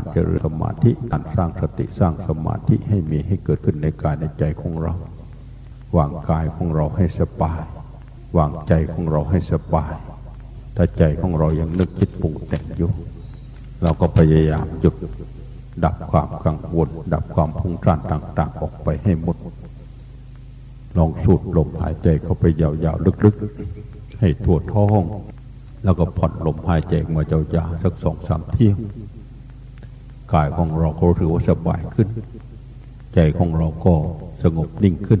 การเจริญสมาธิการสร้างสติสร้างสมาธิให้มีให้เกิดขึ้นในกายในใจของเรา วางกายของเราให้สบาย วางใจของเราให้สบาย ถ้าใจของเรายังนึกคิดปรุงแต่งอยู่เราก็พยายามหยุดดับความกังวล ดับความพุ่งซ่านต่างๆ ออกไปให้หมด ลองสูดลมหายใจเข้าไปยาวๆ ลึกๆ ให้ทั่วท้อง แล้วก็ผ่อนลมหายใจมาเยาวๆสักสองสามเที่ยง กายของเราก็ถือว่าสบายขึ้น ใจของเราก็สงบนิ่งขึ้น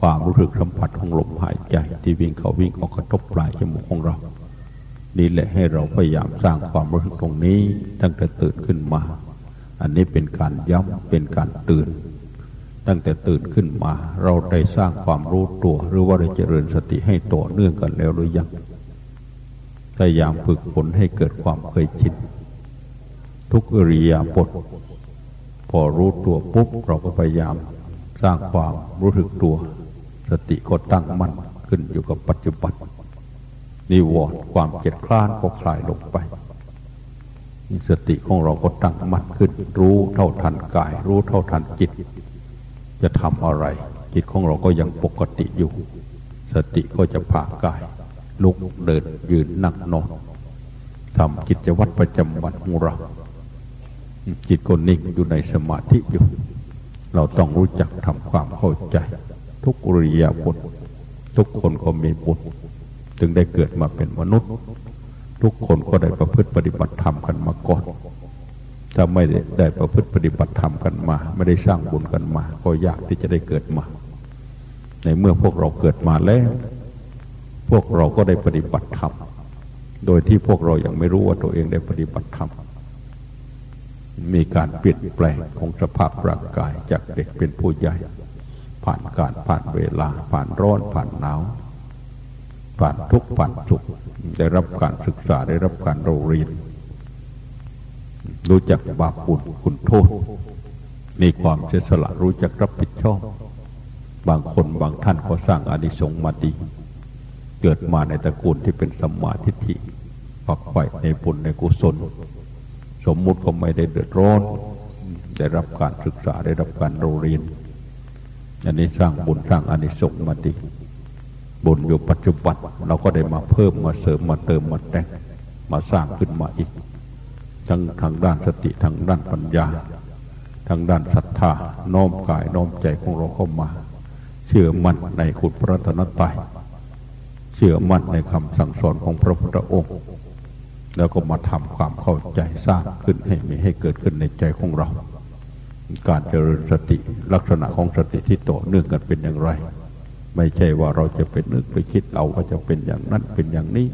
ความรู้สึกสัมผัสของลมหายใจ ที่วิ่งเขาวิ่งออกกระทบปลายจมูกของเรา นี่แหละให้เราพยายามสร้างความรู้สึกตรงนี้ ตั้งแต่ตื่นขึ้นมา อันนี้เป็นการย้ำเป็นการตื่น ตั้งแต่ตื่นขึ้นมา เราได้สร้างความรู้ตัว หรือว่าได้เจริญสติให้ต่อเนื่องกันแล้วหรือยังพยายามฝึกฝนให้เกิดความเคยชิน ทุกอริยาบทพอรู้ตัวปุ๊บเราก็พยายามสร้างความรู้สึกตัว สติก็ตั้งมั่นขึ้นอยู่กับปัจจุบันนิวรณ์ความเจ็ดคลานก็คลายลงไปสติของเราก็ตั้งมั่นขึ้น รู้เท่าทันกาย รู้เท่าทันจิต จะทำอะไร จิตของเราก็ยังปกติอยู่ สติก็จะผ่ากาย ลุกเดินยืนนั่งนอนทำกิจวัตรประจำวันของเรา จิตก็นิ่งอยู่ในสมาธิอยู่ เราต้องรู้จักทำความเข้าใจ ทุกอริยบททุกคนก็มีบุญจึงได้เกิดมาเป็นมนุษย์ ทุกคนก็ได้ประพฤติปฏิบัติธรรมกันมาก่อนถ้าไม่ได้ได้ประพฤติปฏิบัติธรรมกันมา ไม่ได้สร้างบุญกันมา ก็ยากที่จะได้เกิดมา ในเมื่อพวกเราเกิดมาแล้ว พวกเราก็ได้ปฏิบัติธรรมโดยที่พวกเรายัางไม่รู้ว่าตัวเองได้ปฏิบัติธรรม มีการเปลี่ยนแปลงของสภาพร่างกายจากเด็กเป็นผู้ใหญ่ ผ่านการผ่านเวลา ผ่านร้อนผ่านหนาวผ่านทุกผ่านสุขได้รับการศึกษาได้รับการเราเรียน รู้จักบาปบุญคุณโทษ มีความเสียสละรู้จักรับผิดชอบบางคนบางท่านก็สร้างอนิสงส์มาดี เกิดมาในตระกูลที่เป็นสัมมาทิฏฐิฝักใฝ่ในบุญในกุศล สมมุติก็ไม่ได้เดือดร้อน ได้รับการศึกษาได้รับการเรียน อันนี้สร้างบุญสร้างอานิสงส์มาดีบุญอยู่ปัจจุบันเราก็ได้มาเพิ่มมาเสริมมาเติมมาแต่งมาสร้างขึ้นมาอีก ทั้งทางด้านสติทางด้านปัญญา ทางด้านศรัทธาน้อมกายน้อมใจของเราเข้ามา เชื่อมั่นในคุณพระธนตรัยเชื่อมั่นในคำสั่งสอนของพระพุทธองค์ แล้วก็มาทำความเข้าใจสร้างขึ้นให้มีให้เกิดขึ้นในใจของเรา การเจริญสติลักษณะของสติที่ต่อเนื่องกันเป็นอย่างไร ไม่ใช่ว่าเราจะไปนึกไปคิดเอาว่าจะเป็นอย่างนั้นเป็นอย่างนี้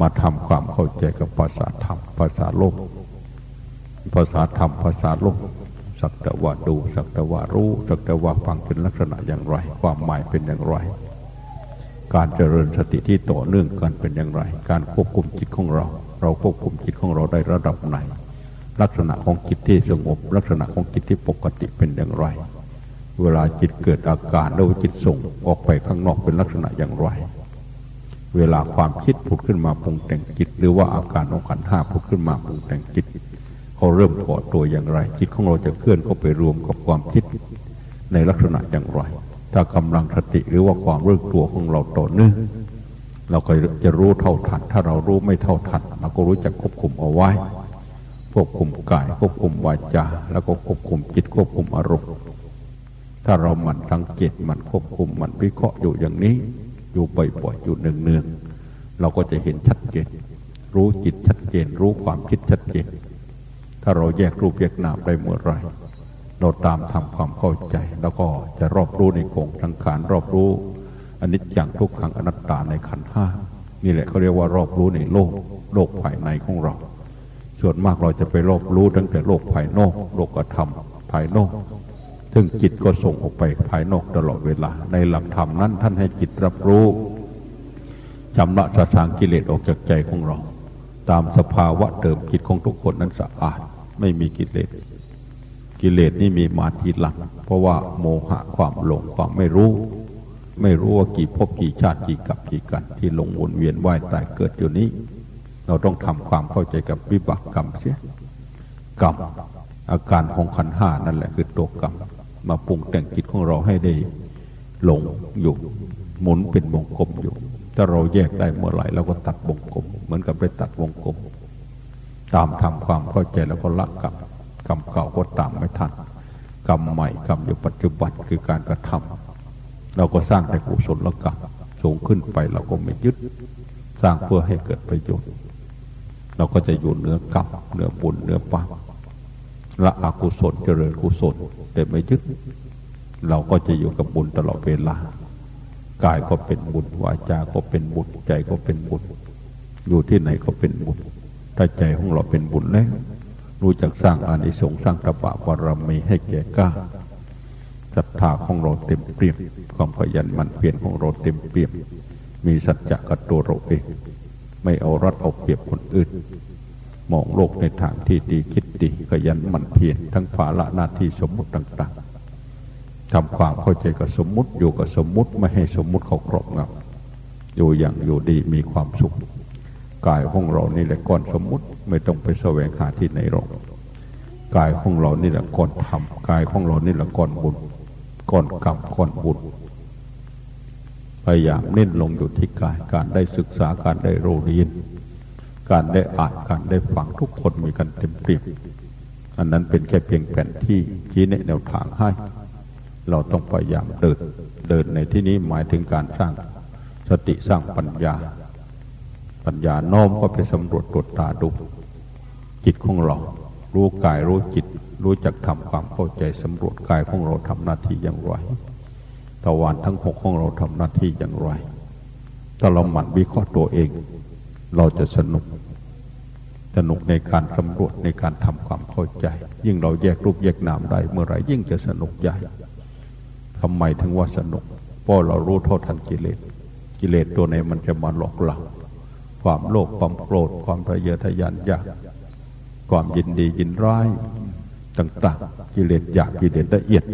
มาทำความเข้าใจกับภาษาธรรมภาษาโลก ภาษาธรรมภาษาโลกสักแต่ว่าดูสักแต่ว่ารู้สักแต่ว่าฟังเป็นลักษณะอย่างไร ความหมายเป็นอย่างไร การเจริญสติที่ต่อเนื่องกันเป็นอย่างไร การควบคุมจิตของเรา เราควบคุมจิตของเราได้ระดับไหน ลักษณะของจิตที่สงบ ลักษณะของจิตที่ปกติเป็นอย่างไร เวลาจิตเกิดอาการแล้วจิตส่งออกไปข้างนอกเป็นลักษณะอย่างไร เวลาความคิดผุดขึ้นมาปรุงแต่งจิต หรือว่าอาการของขันห้าผุดขึ้นมาปรุงแต่งจิตเขาเริ่มก่อตัวอย่างไร จิตของเราจะเคลื่อนเข้าไปรวมกับความคิดในลักษณะอย่างไร ถ้ากำลังสติหรือว่าความรู้ตัวของเราต่อเนื่องเราก็จะรู้เท่าทัน ถ้าเรารู้ไม่เท่าทันเราก็รู้จักควบคุมเอาไว้ ควบคุมกาย ควบคุมวาจา แล้วก็ควบคุมจิตควบคุมอารมณ์ ถ้าเราหมั่นสังเกตมันควบคุมมันวิเคราะห์อยู่อย่างนี้ อยู่บ่อยๆอยู่เนืองๆเราก็จะเห็นชัดเจน รู้จิตชัดเจน รู้ความคิดชัดเจน ถ้าเราแยกรูปแยกนามได้เมื่อไร เราตามทำความเข้าใจ แล้วก็จะรอบรู้ในกงทังขานรอบรู้อนนี้อย่างทุกขังอนัตตาในขันห้านี่แหละเขาเรียกว่ารอบรู้ในโลกโลกภายในของเรา ส่วนมากเราจะไปรอบรู้ตั้งแต่โลกภายนอกโลกธรรมภายนอก ซึ่งจิตก็ส่งออกไปภายนอกตลอดเวลา ในหลักธรรมนั้นท่านให้จิตรับรู้ชำระสะสางกิเลสออกจากใจของเรา ตามสภาวะเดิมจิตของทุกคนนั้นสะอาดไม่มีกิเลส กิเลสนี่มีมาทีหลัง เพราะว่าโมหะความหลงความไม่รู้ ไม่รู้ว่ากี่ภพกี่ชาติกี่กับกี่กัน ที่หลงวนเวียนว่ายตายเกิดอยู่นี้ เราต้องทำความเข้าใจกับวิบากกรรมเสียกรรมอาการของขันห้านั่นแหละคือตัวกรรมมาปรุงแต่งจิตของเราให้ได้หลงอยู่หมุนเป็นวงกลมอยู่ ถ้าเราแยกได้เมื่อไหร่เราก็ตัดวงกลม เหมือนกับไปตัดวงกลม ตามทำความเข้าใจแล้วก็ละกรรม กรรมเก่าก็ตามไม่ทันกรรมใหม่กรรมอยู่ปัจจุบันคือการกระทำเราก็สร้างแต่กุศลกรรมสูงขึ้นไปเราก็ไม่ยึด สร้างเพื่อให้เกิดประโยชน์ เราก็จะอยู่เหนือกรรมเหนือบุญเหนือบาปละอกุศลเจริญกุศลแต่ไม่ยึด เราก็จะอยู่กับบุญตลอดเวลากายก็เป็นบุญวาจาก็เป็นบุญใจก็เป็นบุญอยู่ที่ไหนก็เป็นบุญถ้าใจของเราเป็นบุญแล้ว รู้จักสร้างอานิสงส์สร้างตบะบารมีให้แก่กล้าศรัทธาของเราเต็มเปี่ยมความขยันหมั่นเพียรของเราเต็มเปี่ยมมีสัจจะกับตัวเราเองไม่เอารัดเอาเปรียบคนอื่น มองโลกในทางที่ดีคิดดีขยันหมั่นเพียรทั้งภาระหน้าที่สมมุติต่างๆทำความเข้าใจกับสมมุติอยู่กับสมมุติไม่ให้สมมุติเขาครอบงำอยู่อย่างอยู่ดีมีความสุข กายของเรานี่แหละก้อนสมมุติไม่ต้องไปแสวงหาที่ไหนหรอกกายของเรานี่แหละก้อนธรรมกายของเรานี่แหละก้อนบุญก้อนกรรมก้อนบุญพยายามเน้นลงอยู่ที่กายการได้ศึกษาการได้รู้เรียนการได้อ่านการได้ฟังทุกคนมีกันเต็มเปี่ยมอันนั้นเป็นแค่เพียงแผนที่ชี้แนะแนวทางให้ เราต้องพยายามเดินเดินในที่นี้หมายถึงการสร้างสติสร้างปัญญา ปัญญาโน้มก็ไปสำรวจตรวจตาดูจิตของเรา รู้กายรู้จิต รู้จักทำความเข้าใจสำรวจกายของเราทำหน้าที่อย่างไรตะวันทั้งหกของเราทำหน้าที่อย่างไรถ้าเราหมั่นวิเคราะห์ตัวเอง เราจะสนุก สนุกในการสำรวจในการทำความเข้าใจ ยิ่งเราแยกรูปแยกนามได้เมื่อไรยิ่งจะสนุกใหญ่ทำไมถึงว่าสนุกเพราะเรารู้เท่าทันกิเลส กิเลสตัวไหนมันจะมาหลอกเรา ความโลภความโกรธ ความทะเยอทะยานอยากความยินดียินร้ายต่างๆกิเลสอยากกิเลสละเอียด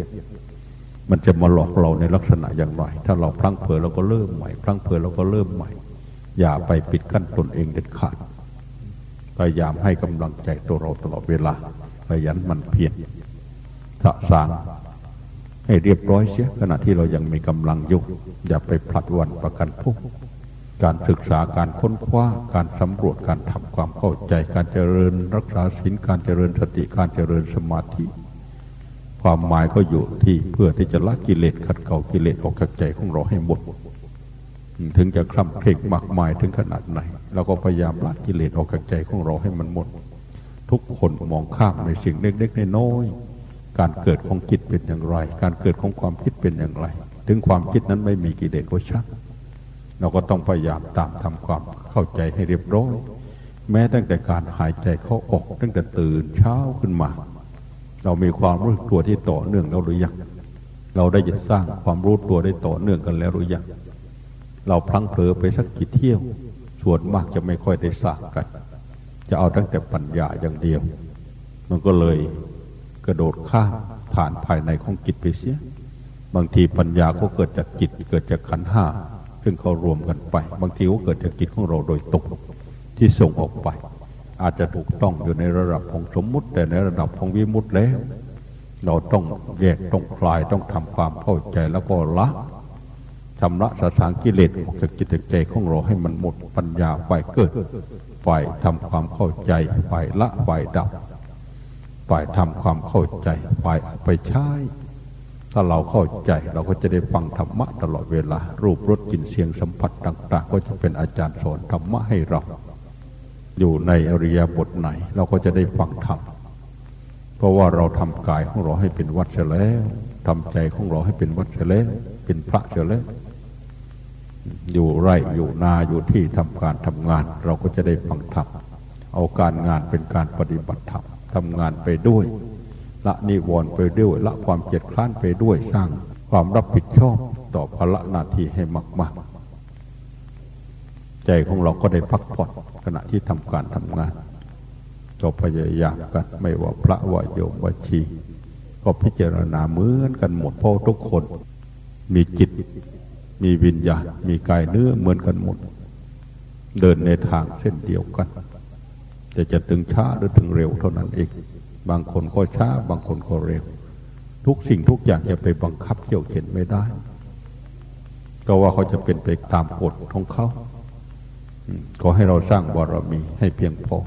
มันจะมาหลอกเราในลักษณะอย่างไร ถ้าเราพลั้งเผลอเราก็เริ่มใหม่พลั้งเผลอเราก็เริ่มใหม่ อย่าไปปิดกั้นตนเองเด็ดขาดพยายามให้กำลังใจตัวเราตลอดเวลาพยายามมันเพียรสะสางให้เรียบร้อยเสียขณะที่เรายังมีกำลังอยู่อย่าไปผลัดวันประกันพวก การศึกษาการค้นคว้าการสำรวจการทำความเข้าใจ การเจริญรักษาศีลการเจริญสติการเจริญสมาธิ ความหมายก็อยู่ที่เพื่อที่จะละกิเลสขัดเกลากิเลสออกจากใจของเราให้หมด ถึงจะคล่ำเคร่งมากมายถึงขนาดไหนเราก็พยายามละกิเลสออกจากใจของเราให้มันหมด ทุกคนมองข้ามในสิ่งเล็กๆน้อยๆการเกิดของจิตเป็นอย่างไร การเกิดของความคิดเป็นอย่างไร ถึงความคิดนั้นไม่มีกิเลสก็ช่าง เราก็ต้องพยายามตามทำความเข้าใจให้เรียบร้อยแม้ตั้งแต่การหายใจเข้าออก ตั้งแต่ตื่นเช้าขึ้นมา เรามีความรู้ตัวที่ต่อเนื่องแล้วหรือยังเราได้จะสร้างความรู้ตัวได้ต่อเนื่องกันแล้วหรือยังเราพลั้งเผลอไปสักกี่เที่ยว ส่วนมากจะไม่ค่อยได้สร้างกัน จะเอาตั้งแต่ปัญญาอย่างเดียว มันก็เลยกระโดดข้ามผ่านภายในของจิตไปเสีย บางทีปัญญาก็เกิดจากจิตเกิดจากขันห้า ซึ่งเขารวมกันไป บางทีก็เกิดจากจิตของเราโดยตรงที่ส่งออกไป อาจจะถูกต้องอยู่ในระดับของสมมุติ แต่ในระดับของวิมุติแล้ว เราต้องแยกต้องคลายต้องทำความเข้าใจแล้วก็ละชำระสสางกิเลสออกจากจิตใจของเราให้มันหมดปัญญาฝ่ายเกิดฝ่ายทำความเข้าใจฝ่ายละฝ่ายดับฝ่ายทำความเข้าใจฝ่ายไปใช้ ถ้าเราเข้าใจเราก็จะได้ฟังธรรมะตลอดเวลา รูปรสกลิ่นเสียงสัมผัสต่าง ๆ ก็จะเป็นอาจารย์สอนธรรมะให้เรา อยู่ในอริยบทไหน เราก็จะได้ฟังธรรมเพราะว่าเราทำกายของเราให้เป็นวัดเสียแล้วทำใจของเราให้เป็นวัดเสียแล้วเป็นพระเสียแล้วอยู่ไร่อยู่นาอยู่ที่ทำการทำงาน เราก็จะได้ฟังธรรมเอาการงานเป็นการปฏิบัติธรรมทำงานไปด้วย ละนิวรณ์ไปด้วยละความเจ็ดคล้านไปด้วยสร้างความรับผิดชอบต่อภาระหน้าที่ให้มาก ๆ ใจของเราก็ได้พักผ่อนขณะที่ทำการทำงานก็พยายามกันไม่ว่าพระว่าโยมว่าชีก็พิจารณาเหมือนกันหมดเพราะทุกคน มีจิต มีวิญญาณ มีกายเนื้อเหมือนกันหมด เดินในทางเส้นเดียวกันจะจะถึงช้าหรือถึงเร็วเท่านั้นเอง บางคนก็ช้า บางคนก็เร็ว ทุกสิ่งทุกอย่างจะไปบังคับเกี่ยวเข็นไม่ได้ ก็ว่าเขาจะเป็นไปตามกฎของเขาขอให้เราสร้างบารมีให้เพียงพอ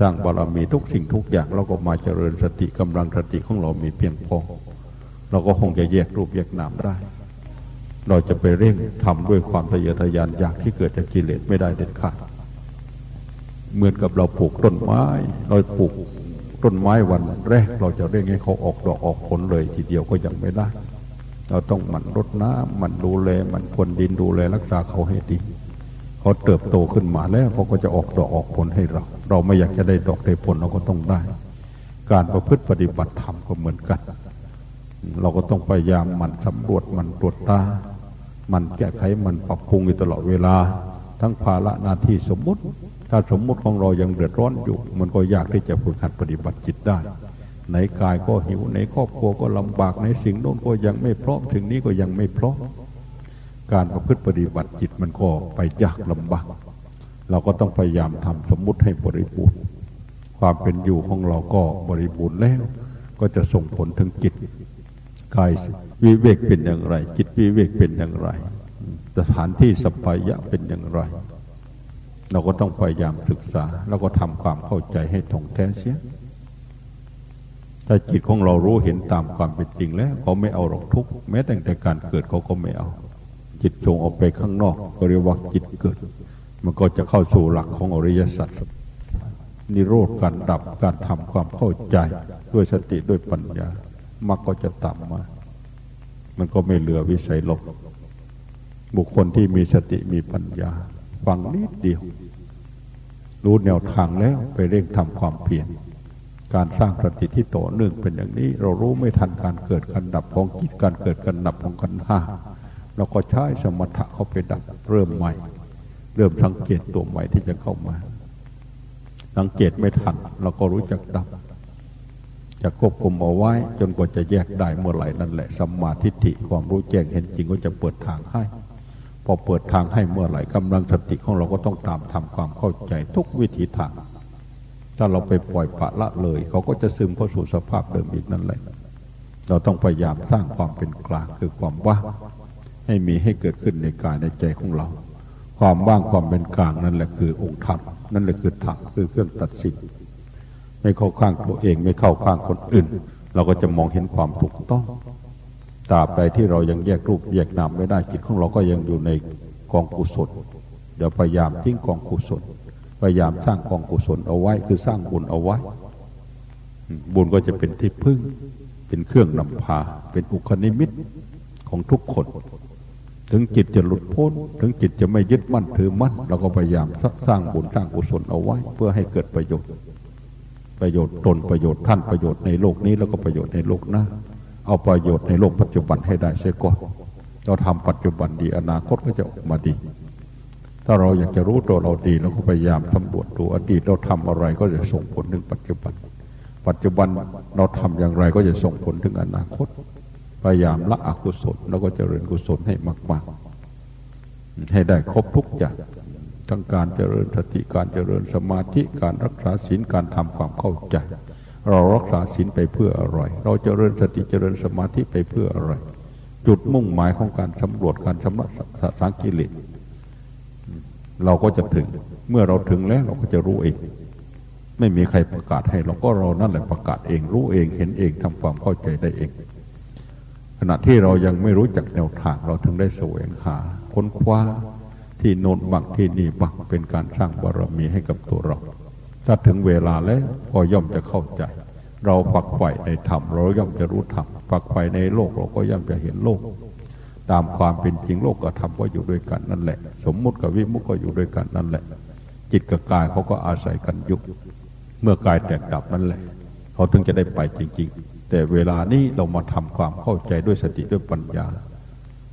สร้างบารมีทุกสิ่งทุกอย่างเราก็มาเจริญสติกำลังสติของเรามีเพียงพอ เราก็คงจะแยกรูปแยกนามได้ เราจะไปเร่งทำด้วยความทะเยอทะยานอยากที่เกิดจากกิเลสไม่ได้เด็ดขาดเหมือนกับเราปลูกต้นไม้ เราปลูก ต้นไม้วันแรกเราจะเร่งให้เขาออกดอกออกผลเลย ทีเดียวก็ยังไม่ได้ เราต้องหมั่นรดน้ำหมั่นดูแลหมั่นพรวนดินดูแลรักษาเขาให้ดีเขาเติบโตขึ้นมาแล้วเขาก็จะออกดอกออกผลให้เรา เราไม่อยากจะได้ดอกได้ผลเราก็ต้องได้ การประพฤติปฏิบัติธรรมก็เหมือนกัน เราก็ต้องพยายามมันสำรวจมันตรวจตามันแก้ไขมันปรับปรุงอยู่ตลอดเวลา ทั้งภาระหน้าที่สมมุติ ถ้าสมมุติของเรายังเดือดร้อนอยู่ มันก็ยากที่จะฝึกหัดปฏิบัติจิตได้ในกายก็หิวในครอบครัวก็ลำบากในสิ่งโน้นก็ยังไม่พร้อมถึงนี้ก็ยังไม่พร้อมการประพฤติปฏิบัติจิตมันก็ไปยากลำบากเราก็ต้องพยายามทำสมมุติให้บริบูรณ์ความเป็นอยู่ของเราก็บริบูรณ์แล้ว ก็จะส่งผลถึงจิตกายวิเวกเป็นอย่างไร จิตวิเวกเป็นอย่างไร สถานที่สปายะเป็นอย่างไร เราก็ต้องพยายามศึกษา แล้วก็ทำความเข้าใจให้ถ่องแท้เสีย ถ้าจิตของเรารู้เห็นตามความเป็นจริงแล้วเขาไม่เอาหรอกทุกแม้แต่แต่การเกิดเขาก็ไม่เอา จิตส่งออกไปข้างนอกก็เรียกว่าจิตเกิด มันก็จะเข้าสู่หลักของอริยสัจนิโรธการดับการทำความเข้าใจ ด้วยสติด้วยปัญญามักก็จะตามมา มันก็ไม่เหลือวิสัยลบบุคคลที่มีสติมีปัญญา ฟังนิดเดียว รู้แนวทางแล้วไปเร่งทำความเพียรการสร้างสติที่ต่อเนื่องเป็นอย่างนี้ เรารู้ไม่ทันการเกิดการดับของจิตการเกิดการดับของกันห้าเราก็ใช้สมถะเข้าไปดับเริ่มใหม่ เริ่มสังเกตตัวใหม่ที่จะเข้ามาสังเกตไม่ทันเราก็รู้จักดับ จะควบคุมเอาไว้จนกว่าจะแยกได้เมื่อไหร่นั่นแหละสัมมาทิฏฐิความรู้แจ้งเห็นจริงก็จะเปิดทางให้ พอเปิดทางให้เมื่อไหร่กำลังสติของเราก็ต้องตามทำความเข้าใจทุกวิธีทาง ถ้าเราไปปล่อยปะละเลย เขาก็จะซึมเข้าสู่สภาพเดิมอีกนั่นแหละ เราต้องพยายามสร้างความเป็นกลางคือความว่างให้มีให้เกิดขึ้นในกายในใจของเรา ความว่างความเป็นกลางนั่นแหละคือองค์ธรรมนั่นแหละคือธรรมคือเครื่องตัดสินไม่เข้าข้างตัวเองไม่เข้าข้างคนอื่น เราก็จะมองเห็นความถูกต้อง ตราบใดที่เรายังแยกรูปแยกนามไม่ได้จิตของเราก็ยังอยู่ในกองกุศลเดี๋ยวพยายามทิ้งกองกุศลพยายามสร้างกองกุศลเอาไว้ คือสร้างบุญเอาไว้ บุญก็จะเป็นที่พึ่ง เป็นเครื่องนำพา เป็นอุคนิมิตของทุกคน ถึงจิตจะหลุดพ้น ถึงจิตจะไม่ยึดมั่นถือมั่นเราก็พยายามสร้างบุญสร้างกุศลเอาไว้ เพื่อให้เกิดประโยชน์ ประโยชน์ตนประโยชน์ท่านประโยชน์ในโลกนี้แล้วก็ประโยชน์ในโลกหน้า เอาประโยชน์ในโลกปัจจุบันให้ได้เสียก่อนเราทำปัจจุบันดีอนาคตก็จะออกมาดี ถ้าเราอยากจะรู้ตัวเราดีเราก็พยายามสำรวจดูอดีตเราทำอะไรก็จะส่งผลถึงปัจจุบัน ปัจจุบันเราทำอย่างไรก็จะส่งผลถึงอนาคต พยายามละอกุศลแล้วก็เจริญกุศลให้มาก ๆ ให้ได้ครบทุกอย่างทั้งการเจริญสติการเจริญสมาธิการรักษาศีลการทำความเข้าใจ เรารักษาศีลไปเพื่ออะไร เราเจริญสติเจริญสมาธิไปเพื่ออะไร จุดมุ่งหมายของการสำรวจการชำระสังกิเลสเราก็จะถึง เมื่อเราถึงแล้วเราก็จะรู้เอง ไม่มีใครประกาศให้เราก็เรานั่นแหละประกาศเอง รู้เองเห็นเองทำความเข้าใจได้เอง ขณะที่เรายังไม่รู้จักแนวทางเราถึงได้แสวงหาค้นคว้าที่โน้นบังที่นี่บังเป็นการสร้างบารมีให้กับตัวเรา ถ้าถึงเวลาแล้วก็ย่อมจะเข้าใจ เราฝักใฝ่ในธรรมเราย่อมจะรู้ธรรมฝักใฝ่ในโลกเราก็ย่อมจะเห็นโลก ตามความเป็นจริงโลกกับธรรมก็อยู่ด้วยกันนั่นแหละ สมมุติกับวิมุติก็อยู่ด้วยกันนั่นแหละ จิตกับกายเขาก็อาศัยกันยุบเมื่อกายแตกดับนั่นแหละ เขาถึงจะได้ไปจริง ๆ แต่เวลานี้เรามาทำความเข้าใจด้วยสติด้วยปัญญา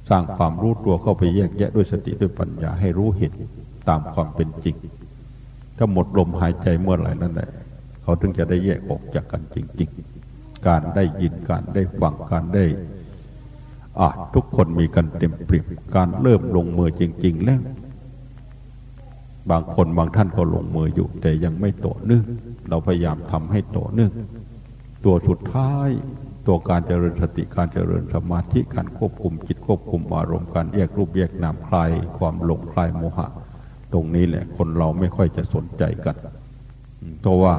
สร้างความรู้ตัวเข้าไปแยกแยะด้วยสติด้วยปัญญาให้รู้เห็นตามความเป็นจริง ถ้าหมดลมหายใจเมื่อไหร่นั่นแหละเขาถึงจะได้แยกออกจากกันจริง ๆ การได้ยินการได้ฟังการได้อาทุกคนมีกันเต็มเปรียบการเริ่มลงมือจริง ๆ แล้ว บางคนบางท่านก็ลงมืออยู่ แต่ยังไม่ต่อเนื่องเราพยายามทำให้ต่อเนื่องตัวสุดท้ายตัวการเจริญสติการเจริญสมาธิการควบคุมจิตควบคุมอารมณ์การแยกรูปแยกนามคลายความหลงคลายโมหะ ตรงนี้แหละ คนเราไม่ค่อยจะสนใจกันเพราะว่า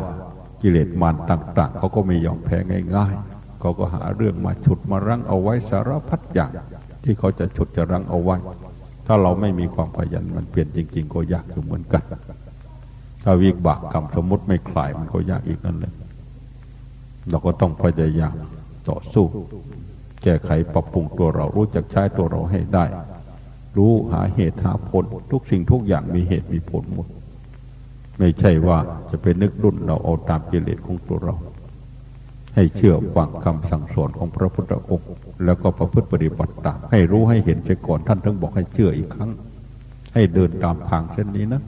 กิเลสมารต่าง ๆเขาก็ไม่ยอมแพ้ง่ายๆเขาก็หาเรื่องมาฉุดมารั้งเอาไว้สารพัดอย่างที่เขาจะฉุดจะรั้งเอาไว้ ถ้าเราไม่มีความขยันมันเปลี่ยนจริง ๆ ก็ยากอยู่เหมือนกัน ถ้าวิบากกรรมสมมติไม่คลายมันก็ยากอีกนั่นเลยเราก็ต้องพยายามต่อสู้ แก้ไขปรับปรุงตัวเรารู้จักใช้ตัวเราให้ได้ รู้หาเหตุหาผล ทุกสิ่งทุกอย่างมีเหตุมีผลหมด ไม่ใช่ว่าจะเป็นนึกรุ่นเราเอาตามกิเลสของตัวเรา ให้เชื่อฟังคำสั่งสอนของพระพุทธองค์ แล้วก็ประพฤติปฏิบัติตามให้รู้ให้เห็นเสียก่อนท่านถึงบอกให้เชื่ออีกครั้ง ให้เดินตามทางเส้นนี้นะ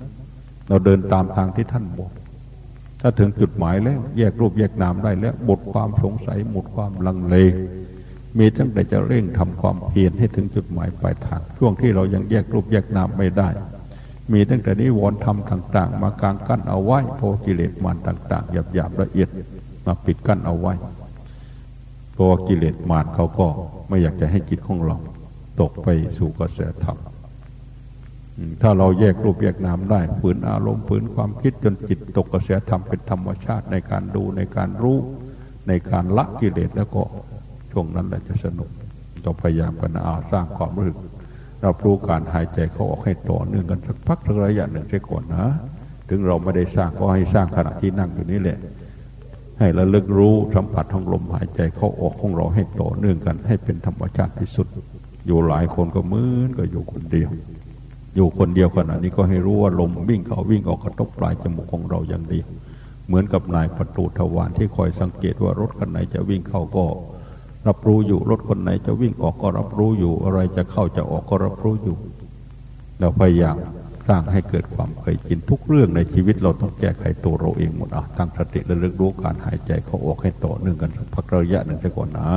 เราเดินตามทางที่ท่านบอกถ้าถึงจุดหมายแล้วแยกรูปแยกนามได้แล้วหมดความสงสัยหมดความลังเล มีตั้งแต่จะเร่งทำความเพียรให้ถึงจุดหมายปลายทาง ช่วงที่เรายังแยกรูปแยกนามไม่ได้ มีตั้งแต่นี้วอนทำต่าง ๆ มากางกั้นเอาไว้เพราะกิเลสมารต่าง ๆ หยาบๆละเอียดมาปิดกั้นเอาไว้เพราะกิเลสมารเขาก็ไม่อยากจะให้จิตของเราตกไปสู่กระแสธรรมถ้าเราแยกรูปแยกนามได้ฝืนอารมณ์ฝืนความคิดจนจิตตกกระแสธรรมเป็นธรรมชาติในการดูในการรู้ในการละกิเลสแล้วก็ ช่วงนั้นแหละจะสนุกต้องพยายามกันอาสร้างความรู้รับรู้การหายใจเขาออกให้ต่อเนื่องกันสักพักสักระยะหนึ่งใช่ก่อนนะ ถึงเราไม่ได้สร้างก็ให้สร้างขณะที่นั่งอยู่นี่แหละ ให้ระลึกรู้สัมผัสของลมหายใจเขาออกของเราให้ต่อเนื่องกัน ให้เป็นธรรมชาติที่สุด อยู่หลายคนก็มือนก็อยู่คนเดียว อยู่คนเดียวขณะนี้ก็ให้รู้ว่าลมวิ่งเข้าวิ่งออกกระทบปลายจมูกของเราอย่างดีเหมือนกับนายประตูทวารที่คอยสังเกตว่ารถคันไหนจะวิ่งเข้าก็ รับรู้อยู่รถคนไหนจะวิ่งออกก็รับรู้อยู่ อะไรจะเข้าจะออกก็รับรู้อยู่ เราพยายามสร้างให้เกิดความเคยชินทุกเรื่องในชีวิตเราต้องแก้ไขตัวเราเองหมดอะตั้งสติระลึกรู้การหายใจเข้าออกให้ต่อเนื่องกันสักพักระยะหนึ่งไปก่อนนะ